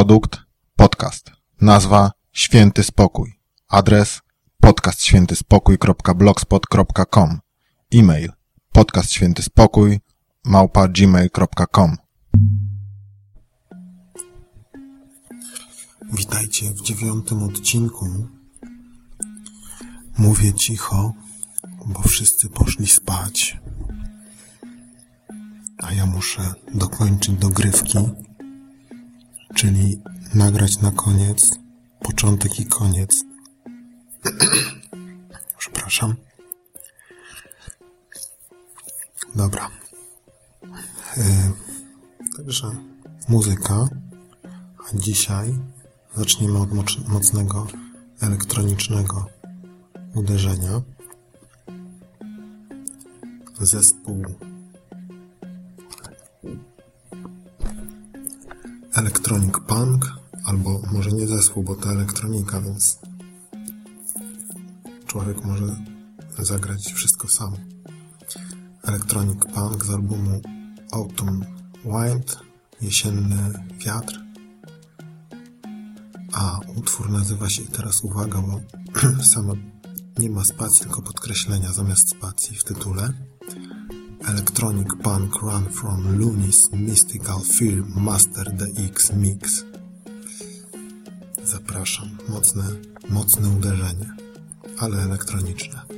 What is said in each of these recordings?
Produkt podcast. Nazwa Święty Spokój. Adres podcastświętyspokój.blogspot.com. E-mail podcastświętyspokój małpa gmail.com. Witajcie w dziewiątym odcinku. Mówię cicho, bo wszyscy poszli spać. A ja muszę dokończyć dogrywki, czyli nagrać na koniec początek i koniec. Przepraszam. Dobra. Yy, także muzyka. A dzisiaj zaczniemy od mocnego elektronicznego uderzenia. Zespół Electronic Punk, albo może nie zespół, bo to elektronika, więc człowiek może zagrać wszystko sam. Electronic Punk z albumu Autumn Wind, Jesienny Wiatr, a utwór nazywa się, teraz uwaga, bo sama nie ma spacji, tylko podkreślenia zamiast spacji w tytule. Electronic Punk Run from Looney's Mystical Fear Master DX Mix. Zapraszam. Mocne, mocne uderzenie, ale elektroniczne.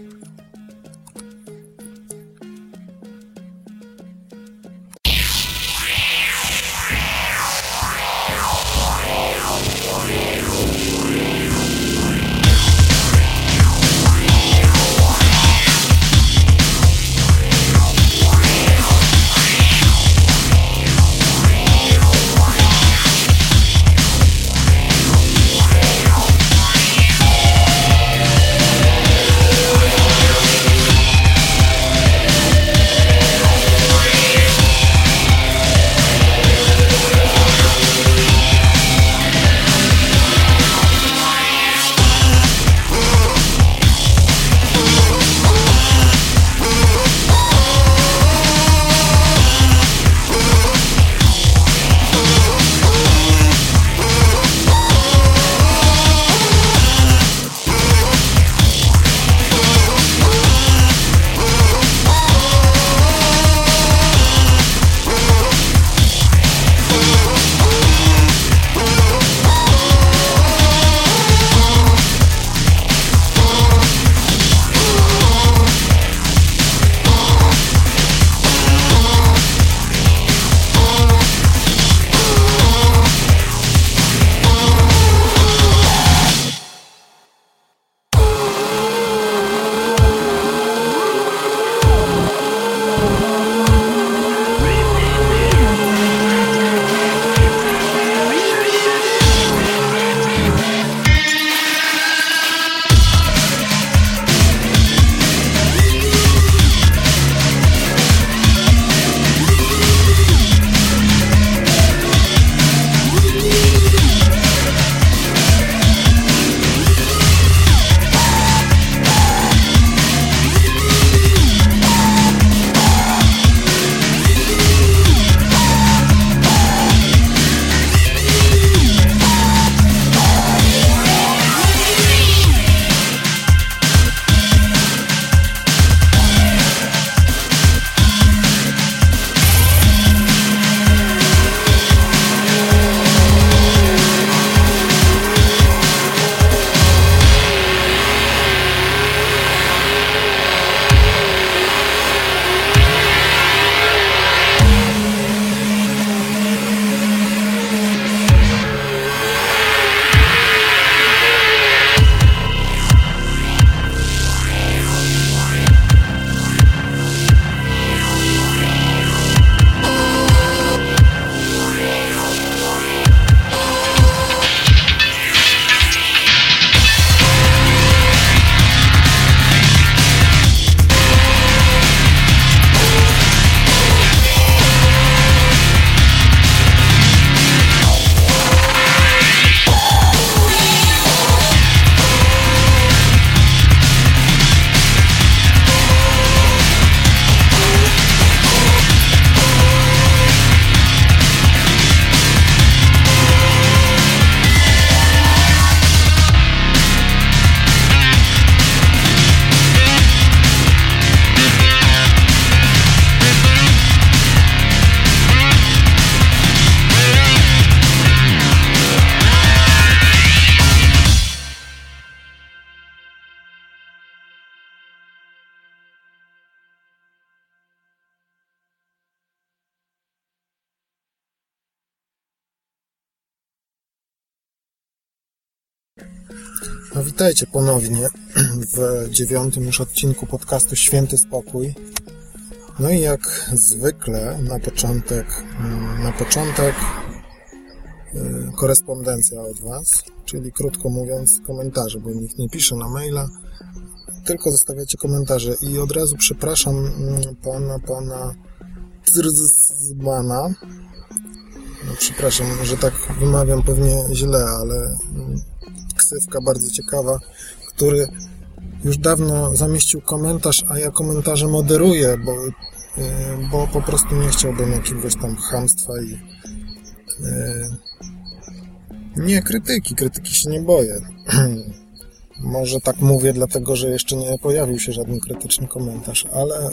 Witajcie ponownie w dziewiątym już odcinku podcastu Święty Spokój. No i jak zwykle na początek, na początek y, korespondencja od Was, czyli krótko mówiąc komentarze, bo nikt nie pisze na maila, tylko zostawiacie komentarze i od razu przepraszam mm, pana, pana Trzmana, no, przepraszam, że tak wymawiam pewnie źle, ale mm, ksywka bardzo ciekawa, który już dawno zamieścił komentarz, a ja komentarze moderuję, bo, y, bo po prostu nie chciałbym jakiegoś tam chamstwa i y, nie krytyki, krytyki się nie boję. Może tak mówię, dlatego że jeszcze nie pojawił się żaden krytyczny komentarz, ale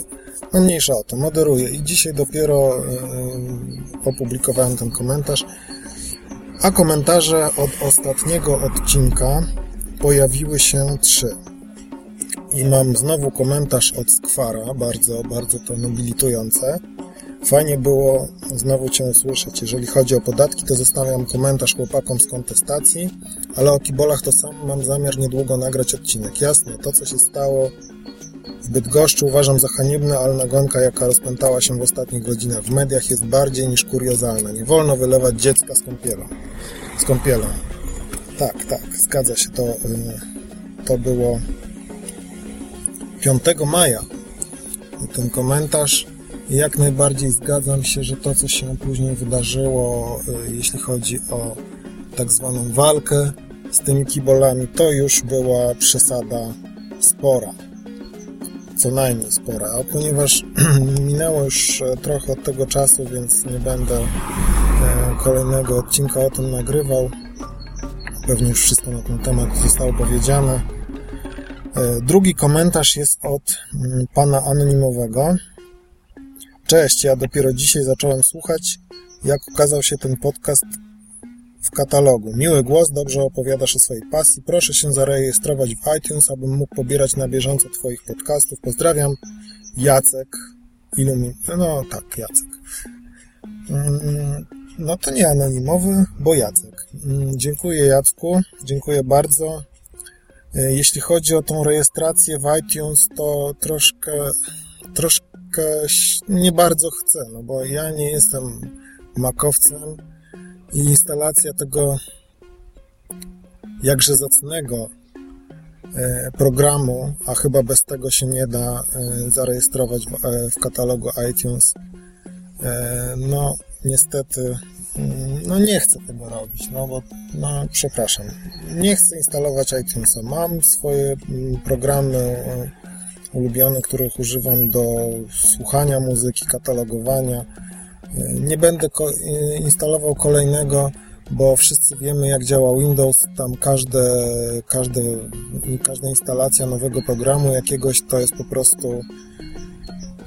no mniejsza o to, moderuję i dzisiaj dopiero yy, opublikowałem ten komentarz. A komentarze od ostatniego odcinka pojawiły się trzy. I mam znowu komentarz od Skwara, bardzo, bardzo to nobilitujące. Fajnie było znowu Cię usłyszeć. Jeżeli chodzi o podatki, to zostawiam komentarz chłopakom z kontestacji, ale o kibolach to sam mam zamiar niedługo nagrać odcinek. Jasne, to co się stało Bydgoszczy uważam za haniebne, ale nagonka, jaka rozpętała się w ostatnich godzinach w mediach jest bardziej niż kuriozalna. Nie wolno wylewać dziecka z kąpielą. Z kąpielą. Tak, tak, zgadza się. To, yy, to było 5 maja. Ten komentarz jak najbardziej zgadzam się, że to, co się później wydarzyło, y, jeśli chodzi o tak zwaną walkę z tymi kibolami, to już była przesada spora. Co najmniej spora. A ponieważ minęło już e, trochę od tego czasu, więc nie będę e, kolejnego odcinka o tym nagrywał. Pewnie już wszystko na ten temat zostało powiedziane. E, drugi komentarz jest od mm, pana anonimowego. Cześć, ja dopiero dzisiaj zacząłem słuchać, jak ukazał się ten podcast w katalogu. Miły głos, dobrze opowiadasz o swojej pasji. Proszę się zarejestrować w iTunes, abym mógł pobierać na bieżąco Twoich podcastów. Pozdrawiam, Jacek. Ilumin... No tak, Jacek. Mm, no to nie anonimowy, bo Jacek. Mm, dziękuję Jacku, dziękuję bardzo. E, jeśli chodzi o tą rejestrację w iTunes, to troszkę, troszkę nie bardzo chcę, no bo ja nie jestem makowcem i instalacja tego jakże zacnego e, programu, a chyba bez tego się nie da e, zarejestrować w, e, w katalogu iTunes. No, niestety, mm, no nie chcę tego robić, no bo, no przepraszam, nie chcę instalować iTunesa. Mam swoje mm, programy ulubione, których używam do słuchania muzyki, katalogowania. Nie będę instalował kolejnego, bo wszyscy wiemy jak działa Windows, tam każde, każde, każda instalacja nowego programu jakiegoś to jest po prostu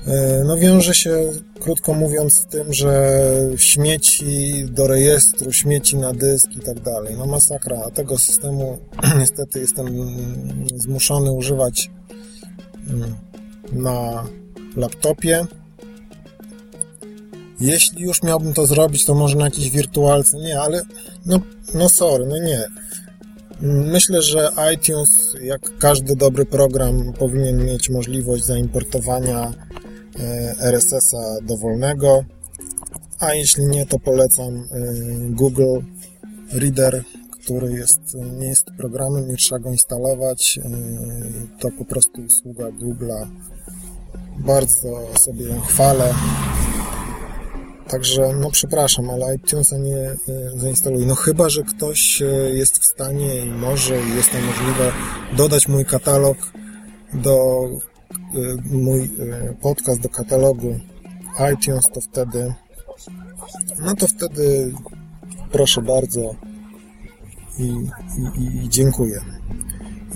e, no wiąże się, krótko mówiąc, z tym, że śmieci do rejestru, śmieci na dysk i tak dalej. No masakra, a tego systemu niestety jestem zmuszony używać na laptopie. Jeśli już miałbym to zrobić, to może na jakiejś wirtualce. Nie, ale no, no sorry, no nie. Myślę, że iTunes, jak każdy dobry program, powinien mieć możliwość zaimportowania e, RSS-a dowolnego, a jeśli nie, to polecam e, Google Reader który jest, nie jest programem, nie trzeba go instalować. E, to po prostu usługa Google'a. Bardzo sobie ją chwalę. Także, no przepraszam, ale iTunesa nie e, zainstaluję. No chyba, że ktoś e, jest w stanie i może i jest to możliwe dodać mój katalog do mój podcast do katalogu iTunes, to wtedy no to wtedy proszę bardzo i, i, i dziękuję.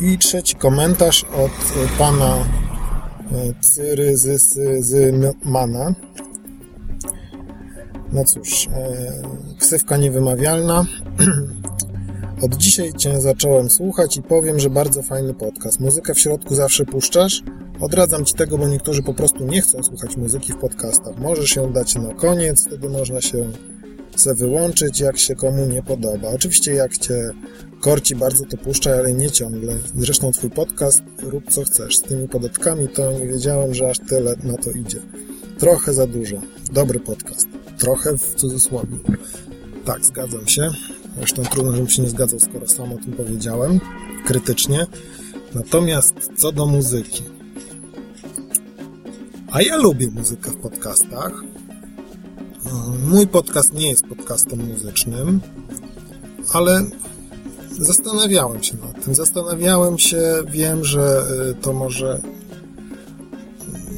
I trzeci komentarz od pana e, Cyryzymana. No cóż, e, ksywka niewymawialna. Od dzisiaj Cię zacząłem słuchać i powiem, że bardzo fajny podcast. Muzykę w środku zawsze puszczasz? Odradzam Ci tego, bo niektórzy po prostu nie chcą słuchać muzyki w podcastach. Możesz ją dać na koniec, wtedy można się se wyłączyć, jak się komu nie podoba. Oczywiście jak cię korci bardzo, to puszczaj, ale nie ciągle. Zresztą twój podcast, rób co chcesz. Z tymi podatkami to nie wiedziałem, że aż tyle na to idzie. Trochę za dużo. Dobry podcast. Trochę w cudzysłowie. Tak, zgadzam się. Zresztą trudno, żebym się nie zgadzał, skoro sam o tym powiedziałem. Krytycznie. Natomiast co do muzyki. A ja lubię muzykę w podcastach. Mój podcast nie jest podcastem muzycznym, ale zastanawiałem się nad tym. Zastanawiałem się, wiem, że y, to może.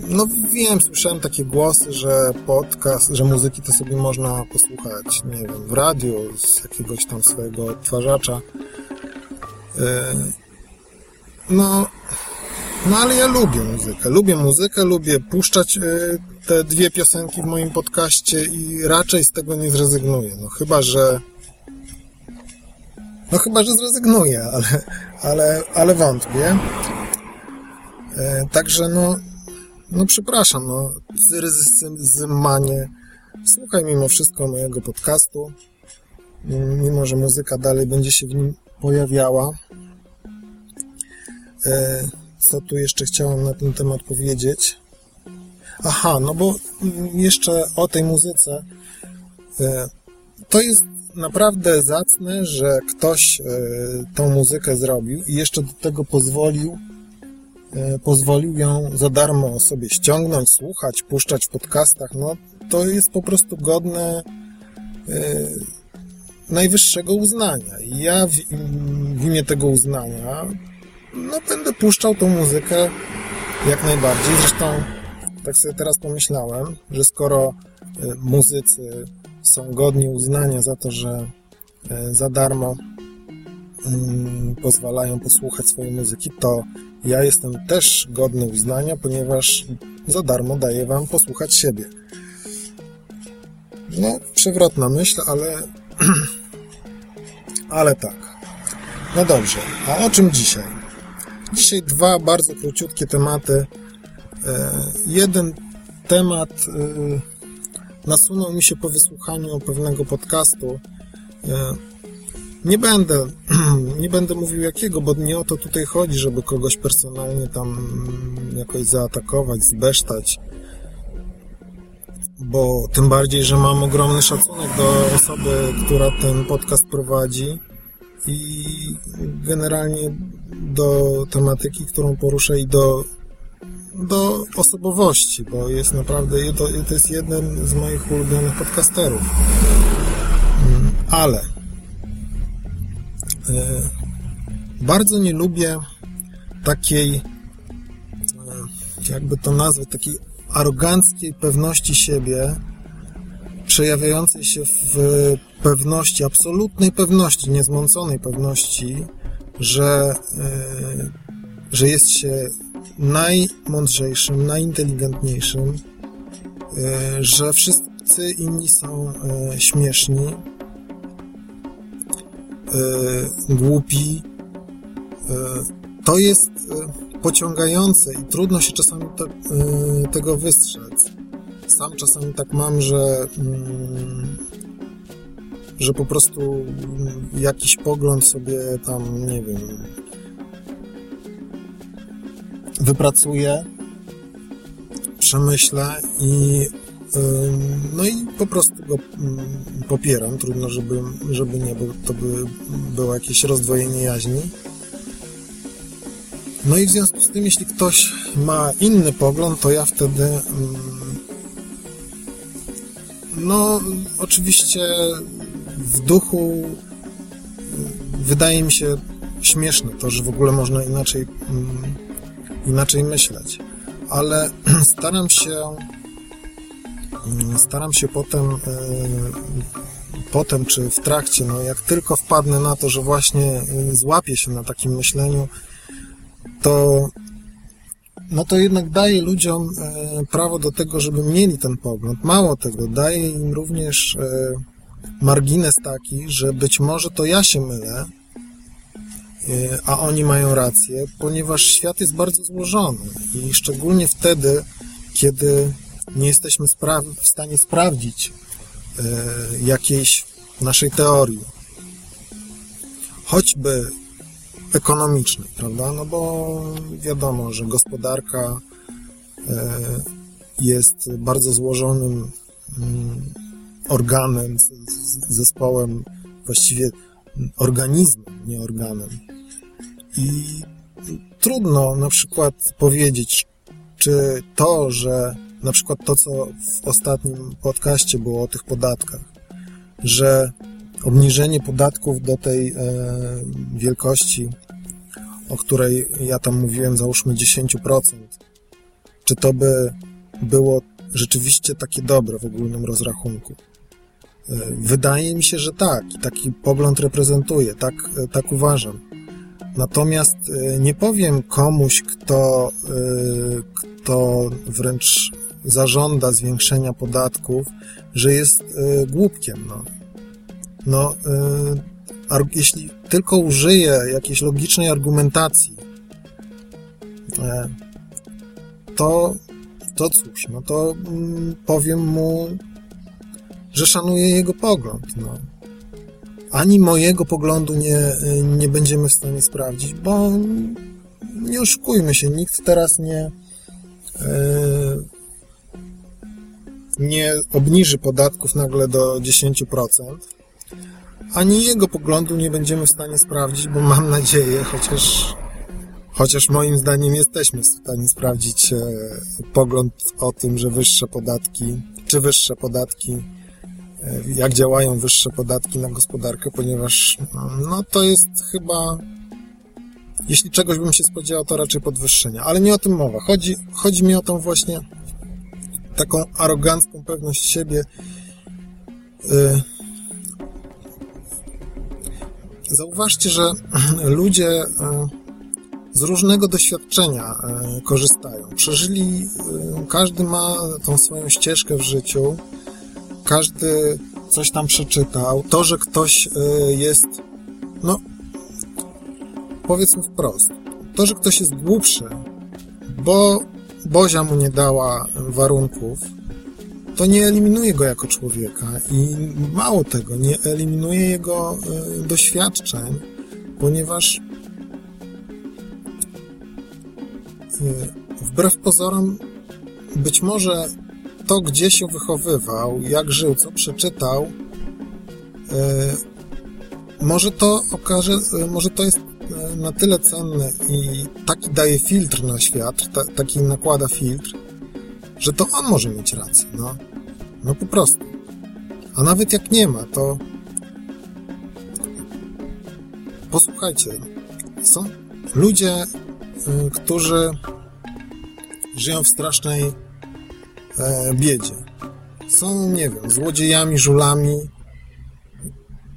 No wiem, słyszałem takie głosy, że podcast, że muzyki to sobie można posłuchać, nie wiem, w radiu z jakiegoś tam swojego odtwarzacza. Y, no, no ale ja lubię muzykę. Lubię muzykę, lubię puszczać y, te dwie piosenki w moim podcaście i raczej z tego nie zrezygnuję. No chyba, że no chyba, że zrezygnuję, ale, ale, ale wątpię. E, także no, no przepraszam, no, zmanie. Słuchaj mimo wszystko mojego podcastu, mimo że muzyka dalej będzie się w nim pojawiała. E, co tu jeszcze chciałem na ten temat powiedzieć? Aha, no bo jeszcze o tej muzyce. E, to jest naprawdę zacne, że ktoś e, tą muzykę zrobił i jeszcze do tego pozwolił, pozwolił ją za darmo sobie ściągnąć, słuchać, puszczać w podcastach. No, to jest po prostu godne najwyższego uznania. I ja w, w imię tego uznania no, będę puszczał tą muzykę jak najbardziej. Zresztą tak sobie teraz pomyślałem, że skoro muzycy są godni uznania za to, że e, za darmo pozwalają posłuchać swojej muzyki, to ja jestem też godny uznania, ponieważ za darmo daję wam posłuchać siebie. No, przewrotna myśl, ale ale tak. No dobrze, a o czym dzisiaj? Dzisiaj dwa bardzo króciutkie tematy. E, jeden temat e, nasunął mi się po wysłuchaniu pewnego podcastu. Nie będę, nie będę mówił jakiego, bo nie o to tutaj chodzi, żeby kogoś personalnie tam jakoś zaatakować, zbesztać. Bo tym bardziej, że mam ogromny szacunek do osoby, która ten podcast prowadzi i generalnie do tematyki, którą poruszę i do do osobowości, bo jest naprawdę, to, to jest jeden z moich ulubionych podcasterów. Mm, ale bardzo nie lubię takiej, e, jakby to nazwać, takiej aroganckiej pewności siebie, przejawiającej się w pewności, absolutnej pewności, niezmąconej pewności, że, e, że jest się najmądrzejszym, najinteligentniejszym, e, że wszyscy inni są e, śmieszni, e, głupi. To jest pociągające i trudno się czasami to, tego wystrzec. Sam czasami tak mam, że mm, że po prostu jakiś pogląd sobie tam, nie wiem, wypracuję, przemyślę i no i po prostu go popieram. Trudno, żeby, żeby nie, bo to by było jakieś rozdwojenie jaźni. No i w związku z tym, jeśli ktoś ma inny pogląd, to ja wtedy no oczywiście w duchu wydaje mi się śmieszne to, że w ogóle można inaczej inaczej myśleć. Ale staram się mm, staram się potem e, potem czy w trakcie, no jak tylko wpadnę na to, że właśnie e, złapię się na takim myśleniu, to no to jednak daje ludziom e, prawo do tego, żeby mieli ten pogląd. Mało tego, daje im również margines taki, że być może to ja się mylę, a oni mają rację, ponieważ świat jest bardzo złożony i szczególnie wtedy, kiedy nie jesteśmy w stanie sprawdzić jakiejś naszej teorii, choćby ekonomicznej, prawda? No bo wiadomo, że gospodarka jest bardzo złożonym mm, organem, zespołem, właściwie organizmem, nie organem. I trudno na przykład powiedzieć, czy to, że na przykład to, co w ostatnim podcaście było o tych podatkach, że obniżenie podatków do tej e, wielkości, o której ja tam mówiłem, załóżmy 10%, czy to by było rzeczywiście takie dobre w ogólnym rozrachunku? E, wydaje mi się, że tak. Taki pogląd reprezentuję. Tak, e, tak uważam. Natomiast nie powiem komuś, kto, kto wręcz zażąda zwiększenia podatków, że jest głupkiem. No, no jeśli tylko użyję jakiejś logicznej argumentacji, to, to cóż, no to mm, powiem mu, że szanuję jego pogląd. No. Ani mojego poglądu nie, nie będziemy w stanie sprawdzić, bo nie oszukujmy się, nikt teraz nie nie obniży podatków nagle do 10%, ani jego poglądu nie będziemy w stanie sprawdzić, bo mam nadzieję, chociaż chociaż moim zdaniem jesteśmy w stanie sprawdzić e, pogląd o tym, że wyższe podatki, czy wyższe podatki E, jak działają wyższe podatki na gospodarkę, ponieważ no, to jest chyba, jeśli czegoś bym się spodziewał, to raczej podwyższenia. Ale nie o tym mowa. Chodzi, chodzi mi o tą właśnie taką arogancką pewność siebie. E, zauważcie, że ludzie e, z różnego doświadczenia korzystają. Przeżyli, każdy ma tą swoją ścieżkę w życiu, każdy coś tam przeczytał. To, że ktoś y, jest, no, powiedzmy wprost, to, że ktoś jest głupszy, bo Bozia mu nie dała warunków, to nie eliminuje go jako człowieka i mało tego, nie eliminuje jego y, doświadczeń, ponieważ y, wbrew pozorom być może to, gdzie się wychowywał, jak żył, co przeczytał, e, może to okaże, e, może to jest e, na tyle cenne i taki daje filtr na świat, ta, taki nakłada filtr, że to on może mieć rację, no. No po prostu. A nawet jak nie ma, to posłuchajcie, są ludzie, którzy żyją w strasznej e, biedzie. Są, nie wiem, złodziejami, żulami.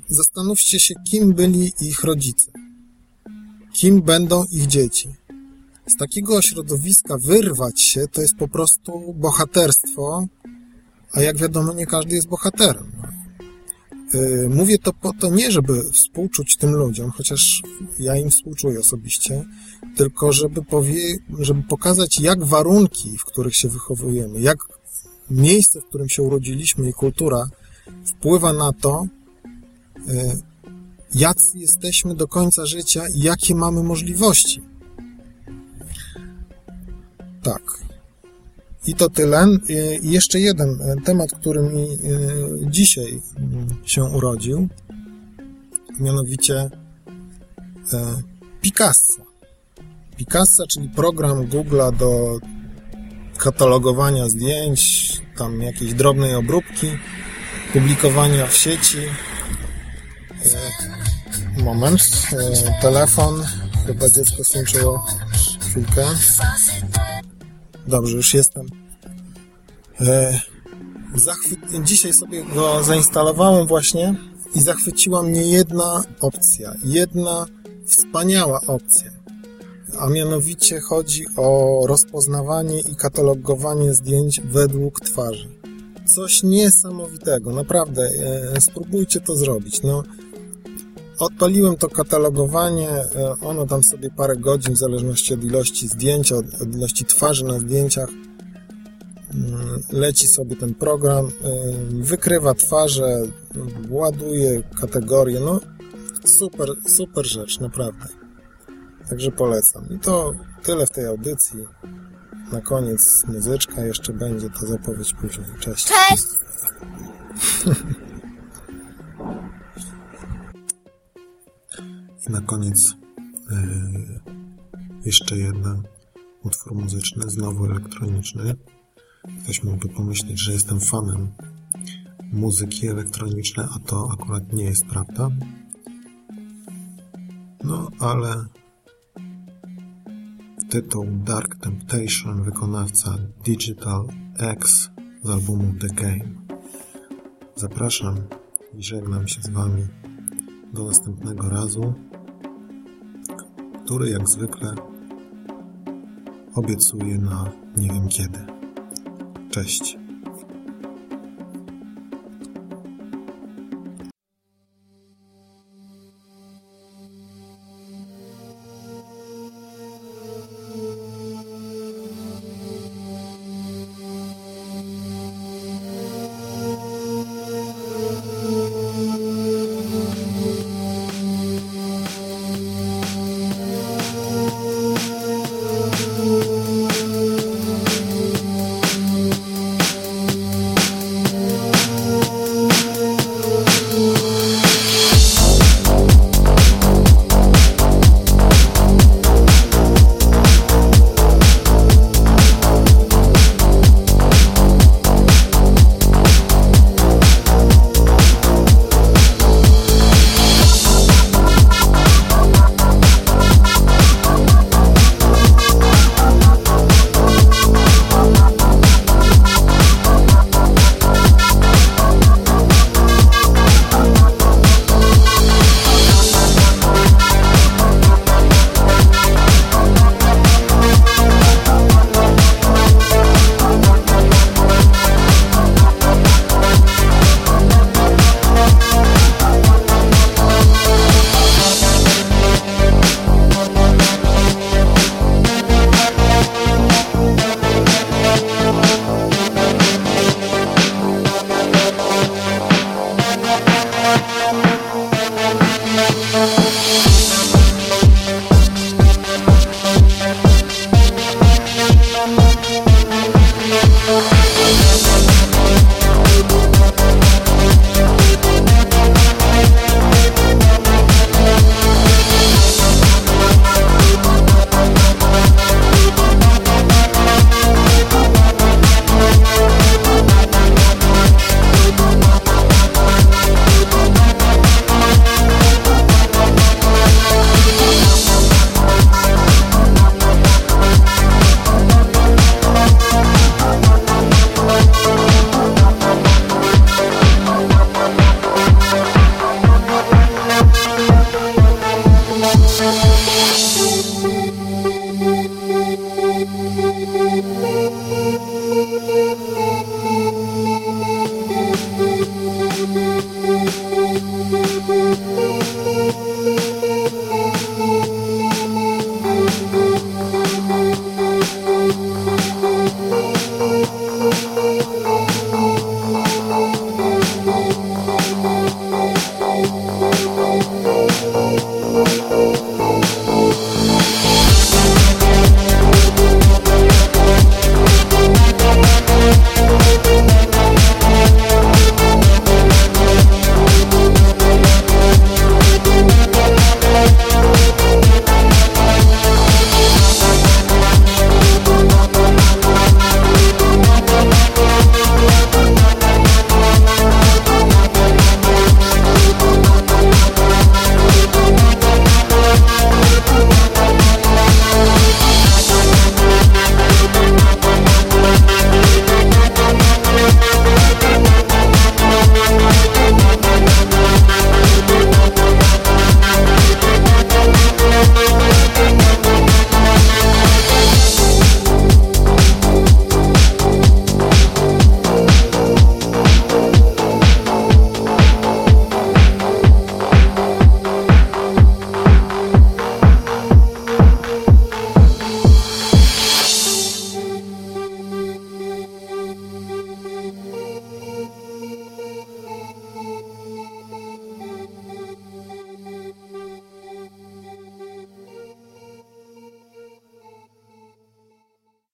Zastanówcie się, kim byli ich rodzice. Kim będą ich dzieci. Z takiego środowiska wyrwać się to jest po prostu bohaterstwo, a jak wiadomo, nie każdy jest bohaterem. E, mówię to po to nie, żeby współczuć tym ludziom, chociaż ja im współczuję osobiście, tylko żeby, powie, żeby pokazać, jak warunki, w których się wychowujemy, jak miejsce, w którym się urodziliśmy i kultura wpływa na to, e, jacy jesteśmy do końca życia i jakie mamy możliwości. Tak. I to tyle. E, I jeszcze jeden temat, który mi e, dzisiaj mm, się urodził, mianowicie Picassa. Picassa, czyli program Google'a do katalogowania zdjęć, tam jakiejś drobnej obróbki, publikowania w sieci. Moment, e, telefon, chyba dziecko skończyło chwilkę. Dobrze, już jestem. E. Dzisiaj sobie go zainstalowałem właśnie i zachwyciła mnie jedna opcja, jedna wspaniała opcja a mianowicie chodzi o rozpoznawanie i katalogowanie zdjęć według twarzy. Coś niesamowitego, naprawdę, e, spróbujcie to zrobić. No, odpaliłem to katalogowanie, e, ono tam sobie parę godzin, w zależności od ilości zdjęć, od, od ilości twarzy na zdjęciach, Mm, leci sobie ten program, y, wykrywa twarze, ładuje kategorie, no super, super rzecz, naprawdę. Także polecam. I to tyle w tej audycji. Na koniec muzyczka jeszcze będzie, to zapowiedź później. Cześć. Cześć! I na koniec yy, jeszcze jeden utwór muzyczny, znowu elektroniczny. Ktoś mógłby pomyśleć, że jestem fanem muzyki elektronicznej, a to akurat nie jest prawda. No, ale tytuł Dark Temptation wykonawca Digital X z albumu The Game. Zapraszam i żegnam się z Wami do następnego razu, który jak zwykle obiecuję na nie wiem kiedy. Cześć.